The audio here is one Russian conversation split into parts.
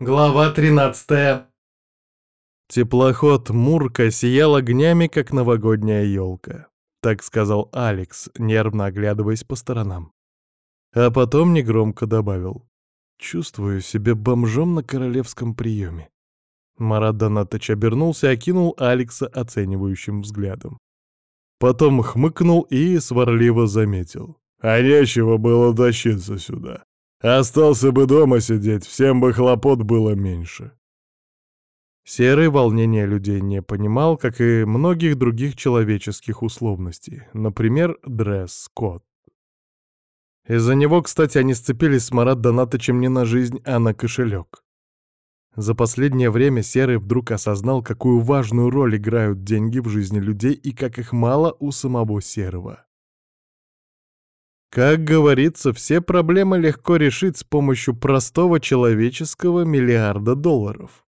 Глава 13 Теплоход Мурка сиял огнями, как новогодняя елка. Так сказал Алекс, нервно оглядываясь по сторонам. А потом негромко добавил. «Чувствую себя бомжом на королевском приеме». Марат Донатович обернулся и окинул Алекса оценивающим взглядом. Потом хмыкнул и сварливо заметил. «А нечего было тащиться сюда. Остался бы дома сидеть, всем бы хлопот было меньше. Серый волнения людей не понимал, как и многих других человеческих условностей, например, дресс-код. Из-за него, кстати, они сцепились с Марат Донатычем не на жизнь, а на кошелек. За последнее время Серый вдруг осознал, какую важную роль играют деньги в жизни людей и как их мало у самого Серого. Как говорится, все проблемы легко решить с помощью простого человеческого миллиарда долларов.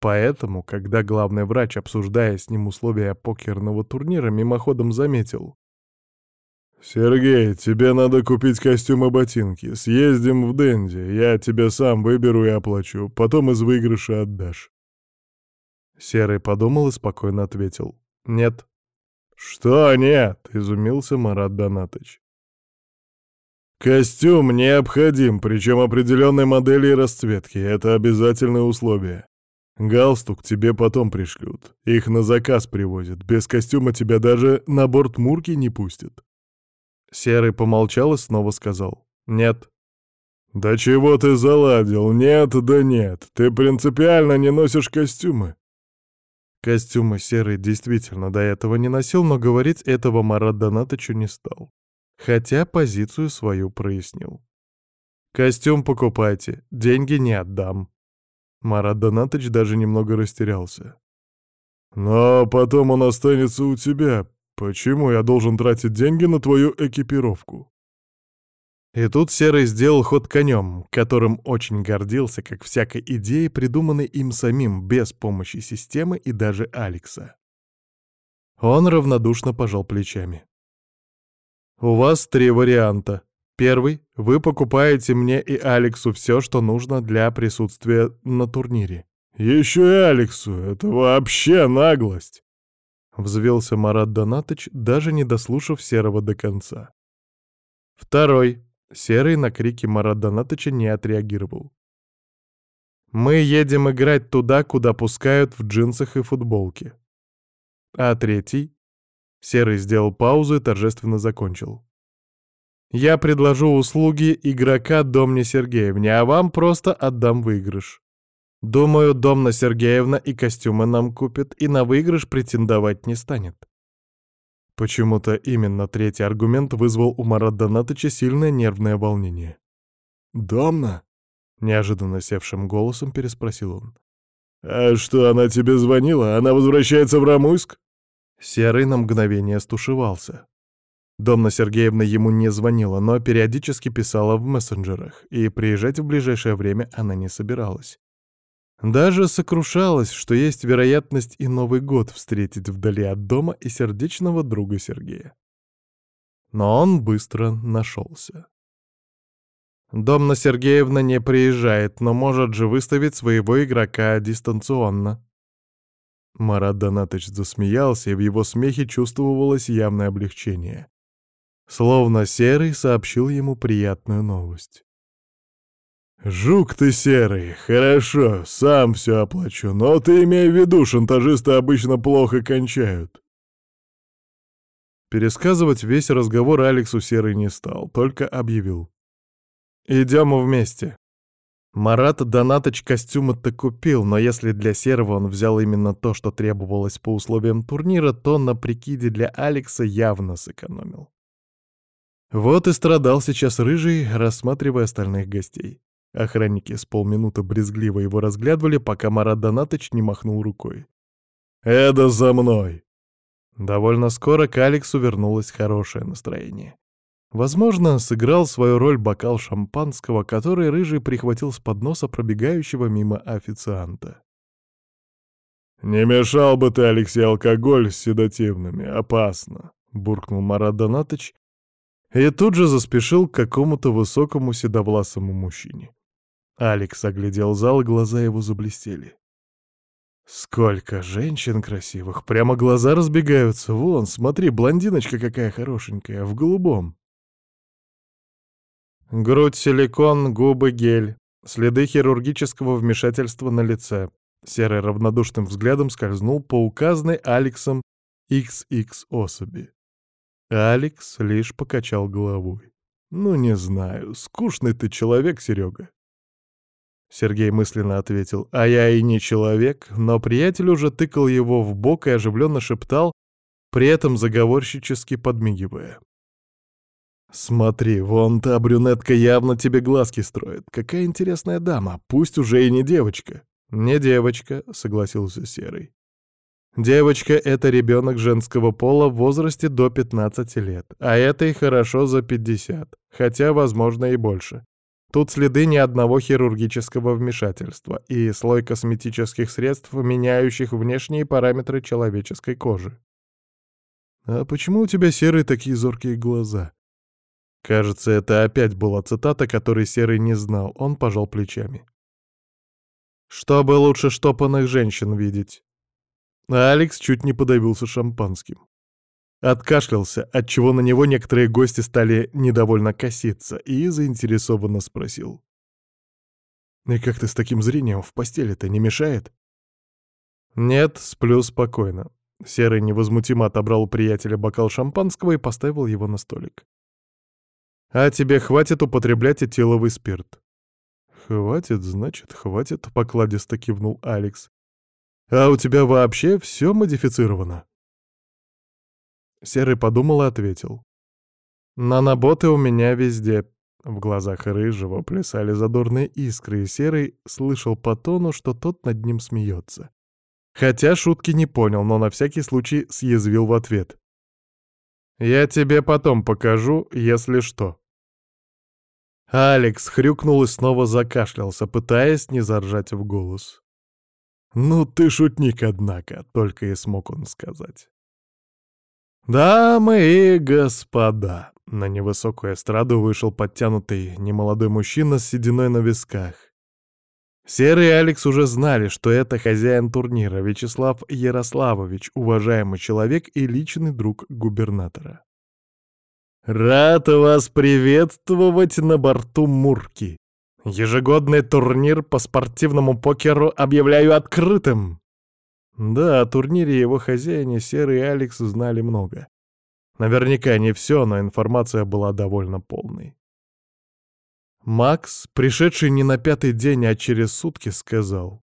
Поэтому, когда главный врач, обсуждая с ним условия покерного турнира, мимоходом заметил. «Сергей, тебе надо купить костюм и ботинки. Съездим в Дэнди, я тебе сам выберу и оплачу, потом из выигрыша отдашь». Серый подумал и спокойно ответил. «Нет». «Что нет?» — изумился Марат Донатович. Костюм необходим, причем определенной модели и расцветки. Это обязательное условие. Галстук тебе потом пришлют. Их на заказ привозят. Без костюма тебя даже на борт Мурки не пустят. Серый помолчал и снова сказал. Нет. Да чего ты заладил? Нет, да нет. Ты принципиально не носишь костюмы. Костюмы Серый действительно до этого не носил, но говорить этого Марат Донатычу не стал хотя позицию свою прояснил. «Костюм покупайте, деньги не отдам». Марат Донатыч даже немного растерялся. «Но потом он останется у тебя. Почему я должен тратить деньги на твою экипировку?» И тут Серый сделал ход конем, которым очень гордился, как всякой идеей, придуманной им самим, без помощи системы и даже Алекса. Он равнодушно пожал плечами. У вас три варианта. Первый — вы покупаете мне и Алексу все, что нужно для присутствия на турнире. Еще и Алексу, это вообще наглость! Взвелся Марат Донатыч, даже не дослушав Серого до конца. Второй. Серый на крики Марат Донатыча не отреагировал. Мы едем играть туда, куда пускают в джинсах и футболке. А третий Серый сделал паузу и торжественно закончил. «Я предложу услуги игрока Домне Сергеевне, а вам просто отдам выигрыш. Думаю, Домна Сергеевна и костюмы нам купит, и на выигрыш претендовать не станет». Почему-то именно третий аргумент вызвал у Марат Донатыча сильное нервное волнение. «Домна?» — неожиданно севшим голосом переспросил он. «А что, она тебе звонила? Она возвращается в Рамуйск?» Серый на мгновение стушевался. Домна Сергеевна ему не звонила, но периодически писала в мессенджерах, и приезжать в ближайшее время она не собиралась. Даже сокрушалась, что есть вероятность и Новый год встретить вдали от дома и сердечного друга Сергея. Но он быстро нашелся. Домна Сергеевна не приезжает, но может же выставить своего игрока дистанционно. Марат Донатович засмеялся, и в его смехе чувствовалось явное облегчение. Словно Серый сообщил ему приятную новость. «Жук ты серый, хорошо, сам все оплачу, но ты имей в виду, шантажисты обычно плохо кончают». Пересказывать весь разговор Алексу Серый не стал, только объявил. «Идем вместе». Марат Донаточ костюмы-то купил, но если для Серого он взял именно то, что требовалось по условиям турнира, то на прикиде для Алекса явно сэкономил. Вот и страдал сейчас Рыжий, рассматривая остальных гостей. Охранники с полминуты брезгливо его разглядывали, пока Марат Донаточ не махнул рукой. «Это за мной!» Довольно скоро к Алексу вернулось хорошее настроение. Возможно, сыграл свою роль бокал шампанского, который Рыжий прихватил с подноса пробегающего мимо официанта. «Не мешал бы ты, Алексей, алкоголь с седативными, опасно», — буркнул Марат Донатыч и тут же заспешил к какому-то высокому седовласому мужчине. Алекс оглядел зал, глаза его заблестели. Сколько женщин красивых, прямо глаза разбегаются. Вон, смотри, блондиночка какая хорошенькая, в голубом. Грудь силикон, губы гель, следы хирургического вмешательства на лице. Серый равнодушным взглядом скользнул по указанной Алексом XX особи. Алекс лишь покачал головой. «Ну, не знаю, скучный ты человек, Серега. Сергей мысленно ответил, а я и не человек, но приятель уже тыкал его в бок и оживленно шептал, при этом заговорщически подмигивая. «Смотри, вон та брюнетка явно тебе глазки строит. Какая интересная дама, пусть уже и не девочка». «Не девочка», — согласился Серый. «Девочка — это ребенок женского пола в возрасте до 15 лет, а этой хорошо за 50, хотя, возможно, и больше. Тут следы ни одного хирургического вмешательства и слой косметических средств, меняющих внешние параметры человеческой кожи. «А почему у тебя серые такие зоркие глаза?» Кажется, это опять была цитата, которой Серый не знал. Он пожал плечами. «Чтобы лучше штопанных женщин видеть». А Алекс чуть не подавился шампанским. Откашлялся, отчего на него некоторые гости стали недовольно коситься, и заинтересованно спросил. «И как ты с таким зрением в постели-то не мешает?» «Нет, сплю спокойно». Серый невозмутимо отобрал у приятеля бокал шампанского и поставил его на столик. «А тебе хватит употреблять этиловый спирт?» «Хватит, значит, хватит», — покладисто кивнул Алекс. «А у тебя вообще все модифицировано?» Серый подумал и ответил. «Наноботы у меня везде». В глазах Рыжего плясали задорные искры, и Серый слышал по тону, что тот над ним смеется. Хотя шутки не понял, но на всякий случай съязвил в ответ. «Я тебе потом покажу, если что». Алекс хрюкнул и снова закашлялся, пытаясь не заржать в голос. «Ну ты шутник, однако», — только и смог он сказать. «Дамы и господа!» На невысокую эстраду вышел подтянутый немолодой мужчина с сединой на висках. Серый Алекс уже знали, что это хозяин турнира Вячеслав Ярославович, уважаемый человек и личный друг губернатора. «Рад вас приветствовать на борту Мурки. Ежегодный турнир по спортивному покеру объявляю открытым!» Да, о турнире его хозяине Серый и Алекс знали много. Наверняка не все, но информация была довольно полной. Макс, пришедший не на пятый день, а через сутки, сказал.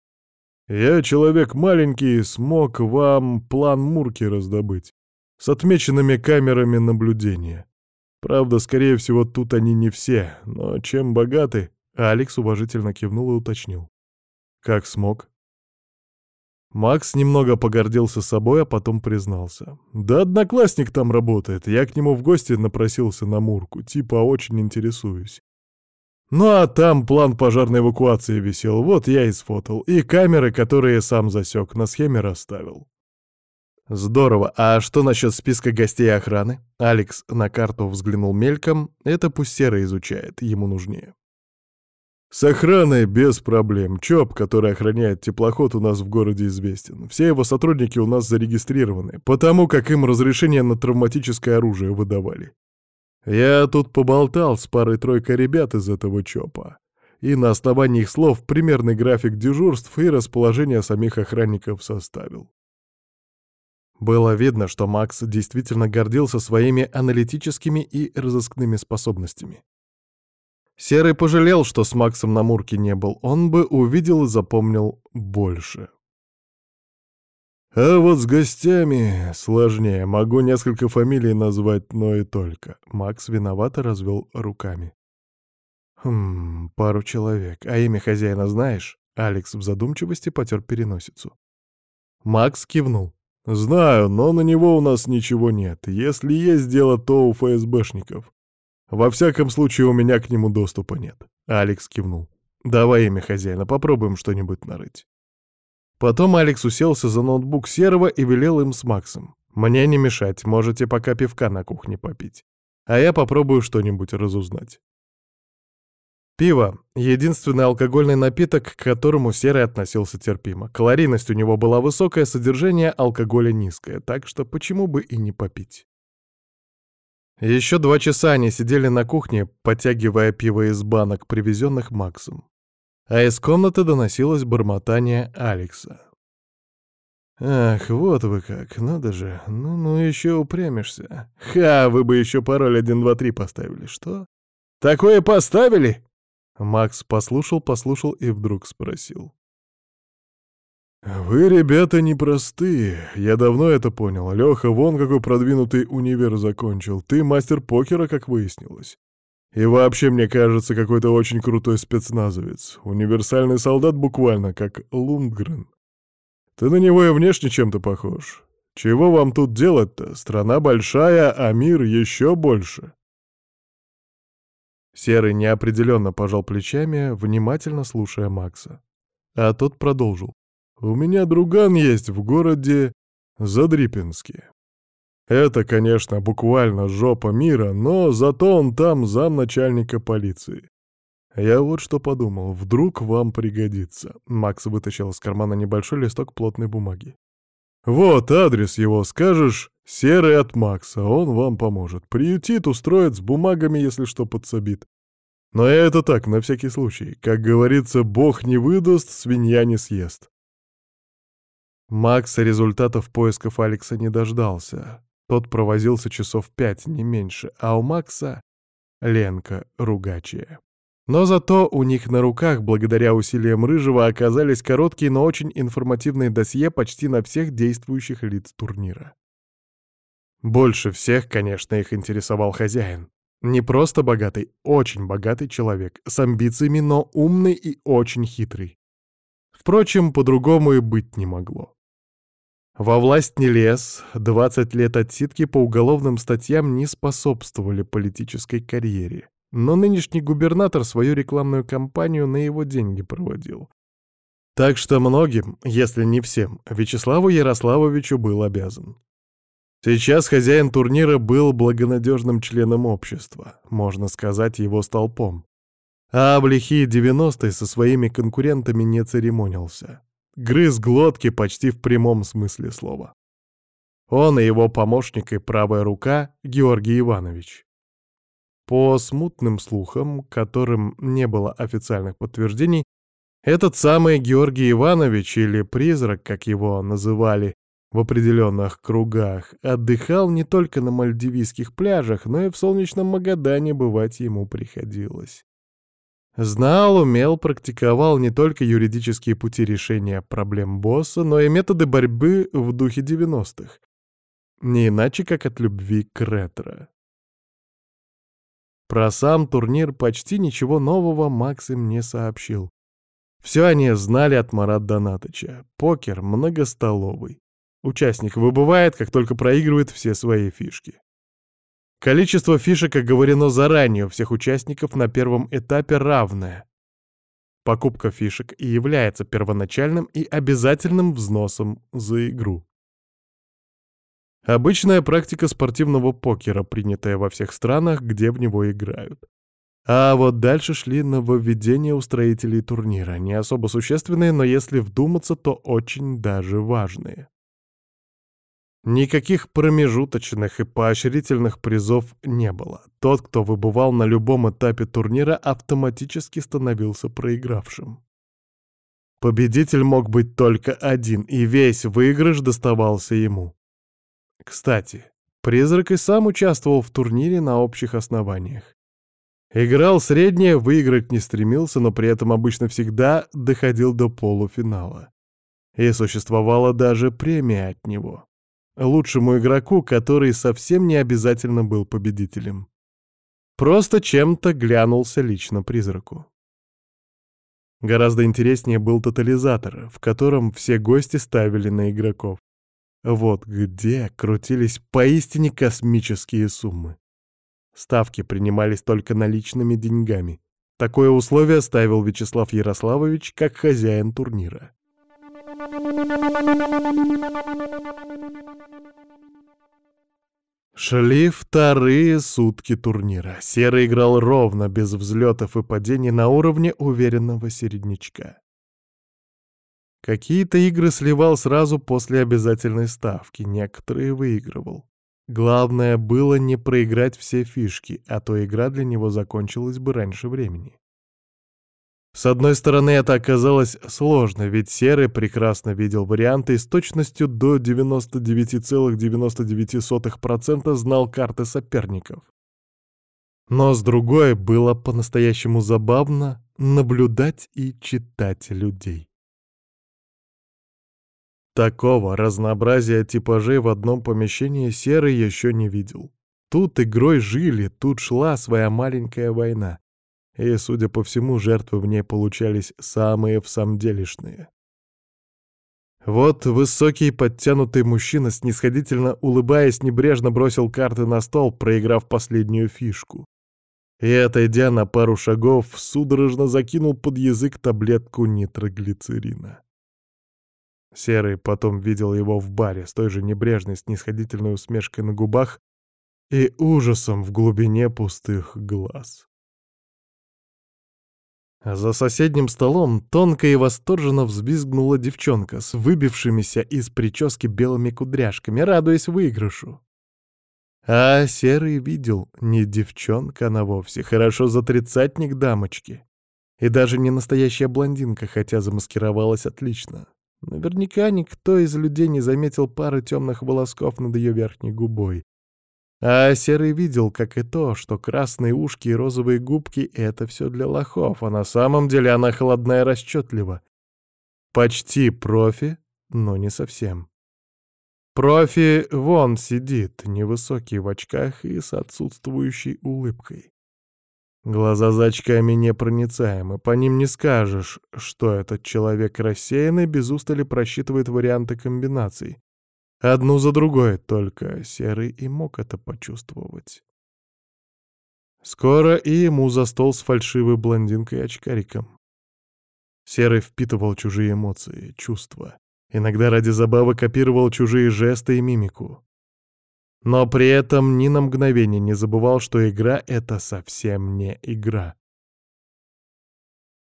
«Я человек маленький, смог вам план Мурки раздобыть, с отмеченными камерами наблюдения. Правда, скорее всего, тут они не все, но чем богаты...» Алекс уважительно кивнул и уточнил. «Как смог?» Макс немного погордился собой, а потом признался. «Да одноклассник там работает, я к нему в гости напросился на Мурку, типа очень интересуюсь. Ну а там план пожарной эвакуации висел, вот я и сфотал, и камеры, которые сам засек, на схеме расставил». «Здорово. А что насчет списка гостей охраны?» Алекс на карту взглянул мельком. Это пусть Серый изучает, ему нужнее. С охраной без проблем. ЧОП, который охраняет теплоход, у нас в городе известен. Все его сотрудники у нас зарегистрированы, потому как им разрешение на травматическое оружие выдавали. Я тут поболтал с парой-тройкой ребят из этого ЧОПа. И на основании их слов примерный график дежурств и расположение самих охранников составил. Было видно, что Макс действительно гордился своими аналитическими и разыскными способностями. Серый пожалел, что с Максом на Мурке не был. Он бы увидел и запомнил больше. А вот с гостями сложнее. Могу несколько фамилий назвать, но и только. Макс виновато развел руками. Хм, пару человек. А имя хозяина знаешь? Алекс в задумчивости потер переносицу. Макс кивнул. «Знаю, но на него у нас ничего нет. Если есть дело, то у ФСБшников. Во всяком случае, у меня к нему доступа нет. Алекс кивнул. Давай имя хозяина, попробуем что-нибудь нарыть. Потом Алекс уселся за ноутбук Серого и велел им с Максом. Мне не мешать, можете пока пивка на кухне попить. А я попробую что-нибудь разузнать. Пиво — единственный алкогольный напиток, к которому Серый относился терпимо. Калорийность у него была высокая, содержание алкоголя низкое, так что почему бы и не попить. Еще два часа они сидели на кухне, потягивая пиво из банок, привезенных Максом. А из комнаты доносилось бормотание Алекса. «Ах, вот вы как, надо же, ну-ну еще упрямишься. Ха, вы бы еще пароль 123 поставили, что? Такое поставили?» Макс послушал, послушал и вдруг спросил. «Вы, ребята, непростые. Я давно это понял. Леха вон какой продвинутый универ закончил. Ты мастер покера, как выяснилось. И вообще, мне кажется, какой-то очень крутой спецназовец. Универсальный солдат буквально, как Лундгрен. Ты на него и внешне чем-то похож. Чего вам тут делать-то? Страна большая, а мир еще больше». Серый неопределенно пожал плечами, внимательно слушая Макса. А тот продолжил. У меня друган есть в городе Задрипинске. Это, конечно, буквально жопа мира, но зато он там замначальника полиции. Я вот что подумал, вдруг вам пригодится. Макс вытащил из кармана небольшой листок плотной бумаги. Вот адрес его, скажешь, серый от Макса, он вам поможет. Приютит, устроит с бумагами, если что подсобит. Но это так, на всякий случай. Как говорится, бог не выдаст, свинья не съест. Макс результатов поисков Алекса не дождался. Тот провозился часов пять, не меньше, а у Макса — Ленка ругачая. Но зато у них на руках, благодаря усилиям Рыжего, оказались короткие, но очень информативные досье почти на всех действующих лиц турнира. Больше всех, конечно, их интересовал хозяин. Не просто богатый, очень богатый человек, с амбициями, но умный и очень хитрый. Впрочем, по-другому и быть не могло. Во власть не лез, 20 лет отсидки по уголовным статьям не способствовали политической карьере. Но нынешний губернатор свою рекламную кампанию на его деньги проводил. Так что многим, если не всем, Вячеславу Ярославовичу был обязан. Сейчас хозяин турнира был благонадежным членом общества, можно сказать, его столпом. А в лихие 90-е со своими конкурентами не церемонился грыз глотки почти в прямом смысле слова. Он и его помощник и правая рука Георгий Иванович. По смутным слухам, которым не было официальных подтверждений, этот самый Георгий Иванович, или призрак, как его называли в определенных кругах, отдыхал не только на мальдивийских пляжах, но и в солнечном Магадане бывать ему приходилось. Знал, умел, практиковал не только юридические пути решения проблем босса, но и методы борьбы в духе 90-х. Не иначе, как от любви к ретро. Про сам турнир почти ничего нового Макс им не сообщил. Все они знали от Марат Донатыча. Покер многостоловый. Участник выбывает, как только проигрывает все свои фишки. Количество фишек оговорено заранее у всех участников на первом этапе равное. Покупка фишек и является первоначальным и обязательным взносом за игру. Обычная практика спортивного покера, принятая во всех странах, где в него играют. А вот дальше шли нововведения устроителей турнира, не особо существенные, но если вдуматься, то очень даже важные. Никаких промежуточных и поощрительных призов не было. Тот, кто выбывал на любом этапе турнира, автоматически становился проигравшим. Победитель мог быть только один, и весь выигрыш доставался ему. Кстати, призрак и сам участвовал в турнире на общих основаниях. Играл среднее, выиграть не стремился, но при этом обычно всегда доходил до полуфинала. И существовала даже премия от него лучшему игроку, который совсем не обязательно был победителем. Просто чем-то глянулся лично призраку. Гораздо интереснее был тотализатор, в котором все гости ставили на игроков. Вот где крутились поистине космические суммы. Ставки принимались только наличными деньгами. Такое условие ставил Вячеслав Ярославович как хозяин турнира. Шли вторые сутки турнира. Серый играл ровно, без взлетов и падений на уровне уверенного середнячка. Какие-то игры сливал сразу после обязательной ставки, некоторые выигрывал. Главное было не проиграть все фишки, а то игра для него закончилась бы раньше времени. С одной стороны, это оказалось сложно, ведь Серый прекрасно видел варианты и с точностью до 99,99% знал карты соперников. Но с другой, было по-настоящему забавно наблюдать и читать людей. Такого разнообразия типажей в одном помещении Серый еще не видел. Тут игрой жили, тут шла своя маленькая война и, судя по всему, жертвы в ней получались самые всамделишные. Вот высокий подтянутый мужчина, снисходительно улыбаясь, небрежно бросил карты на стол, проиграв последнюю фишку. И, отойдя на пару шагов, судорожно закинул под язык таблетку нитроглицерина. Серый потом видел его в баре с той же небрежной снисходительной усмешкой на губах и ужасом в глубине пустых глаз. За соседним столом тонко и восторженно взвизгнула девчонка с выбившимися из прически белыми кудряшками, радуясь выигрышу. А Серый видел, не девчонка она вовсе, хорошо за тридцатник дамочки. И даже не настоящая блондинка, хотя замаскировалась отлично. Наверняка никто из людей не заметил пары темных волосков над ее верхней губой. А Серый видел, как и то, что красные ушки и розовые губки — это все для лохов, а на самом деле она холодная расчетлива. Почти профи, но не совсем. Профи вон сидит, невысокий в очках и с отсутствующей улыбкой. Глаза за очками непроницаемы, по ним не скажешь, что этот человек рассеянный без устали просчитывает варианты комбинаций. Одну за другой, только Серый и мог это почувствовать. Скоро и ему за стол с фальшивой блондинкой и очкариком. Серый впитывал чужие эмоции, чувства. Иногда ради забавы копировал чужие жесты и мимику. Но при этом ни на мгновение не забывал, что игра — это совсем не игра.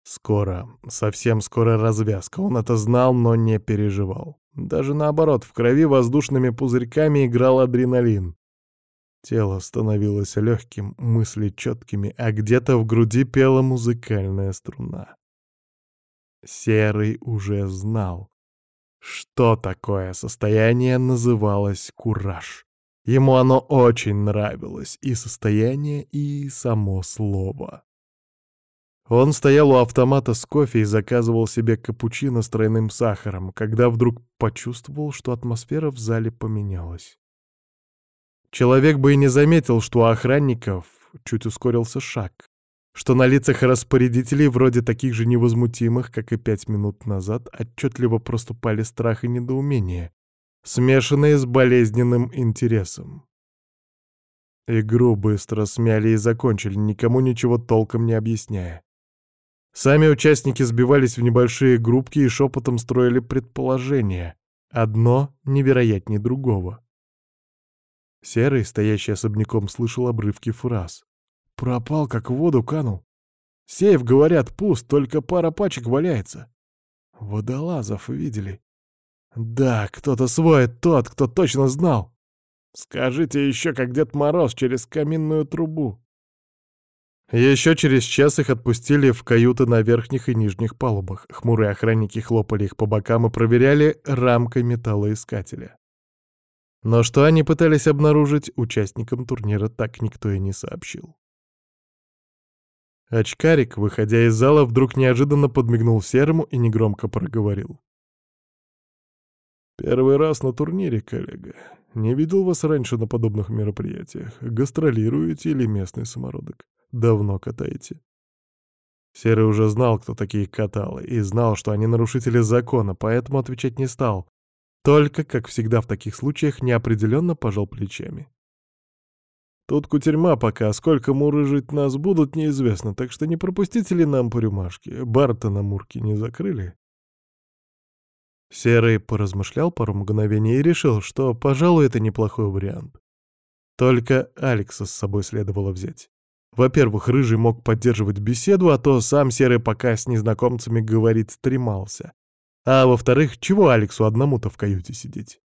Скоро, совсем скоро развязка. Он это знал, но не переживал. Даже наоборот, в крови воздушными пузырьками играл адреналин. Тело становилось легким, мысли четкими, а где-то в груди пела музыкальная струна. Серый уже знал, что такое состояние называлось кураж. Ему оно очень нравилось, и состояние, и само слово. Он стоял у автомата с кофе и заказывал себе капучино с тройным сахаром, когда вдруг почувствовал, что атмосфера в зале поменялась. Человек бы и не заметил, что у охранников чуть ускорился шаг, что на лицах распорядителей, вроде таких же невозмутимых, как и пять минут назад, отчетливо проступали страх и недоумение, смешанные с болезненным интересом. Игру быстро смяли и закончили, никому ничего толком не объясняя. Сами участники сбивались в небольшие группки и шепотом строили предположения. Одно невероятнее другого. Серый, стоящий особняком, слышал обрывки фраз. «Пропал, как в воду канул. Сейф, говорят, пуст, только пара пачек валяется. Водолазов видели. Да, кто-то свой, тот, кто точно знал. Скажите еще, как Дед Мороз через каминную трубу. Еще через час их отпустили в каюты на верхних и нижних палубах. Хмурые охранники хлопали их по бокам и проверяли рамкой металлоискателя. Но что они пытались обнаружить, участникам турнира так никто и не сообщил. Очкарик, выходя из зала, вдруг неожиданно подмигнул Серому и негромко проговорил. «Первый раз на турнире, коллега. Не видел вас раньше на подобных мероприятиях. Гастролируете или местный самородок?» Давно катаете?» Серый уже знал, кто такие каталы, и знал, что они нарушители закона, поэтому отвечать не стал. Только, как всегда в таких случаях, неопределенно пожал плечами. «Тут кутерьма пока, сколько мурыжить нас будут, неизвестно, так что не пропустите ли нам по рюмашке? Бар-то на Мурке не закрыли?» Серый поразмышлял пару мгновений и решил, что, пожалуй, это неплохой вариант. Только Алекса с собой следовало взять. Во-первых, Рыжий мог поддерживать беседу, а то сам Серый пока с незнакомцами говорит стремался. А во-вторых, чего Алексу одному-то в каюте сидеть?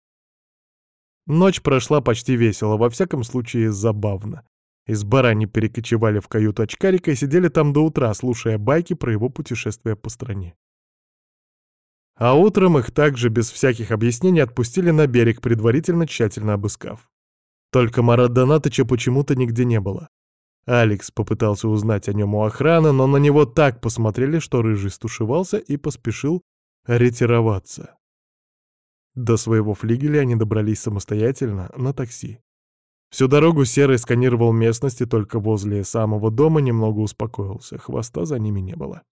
Ночь прошла почти весело, во всяком случае забавно. Из бара они перекочевали в каюту очкарика и сидели там до утра, слушая байки про его путешествие по стране. А утром их также без всяких объяснений отпустили на берег, предварительно тщательно обыскав. Только Марат Донатыча почему-то нигде не было. Алекс попытался узнать о нем у охраны, но на него так посмотрели, что Рыжий стушевался и поспешил ретироваться. До своего флигеля они добрались самостоятельно на такси. Всю дорогу Серый сканировал местность и только возле самого дома немного успокоился, хвоста за ними не было.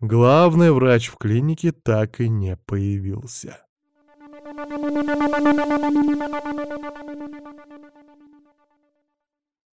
Главный врач в клинике так и не появился.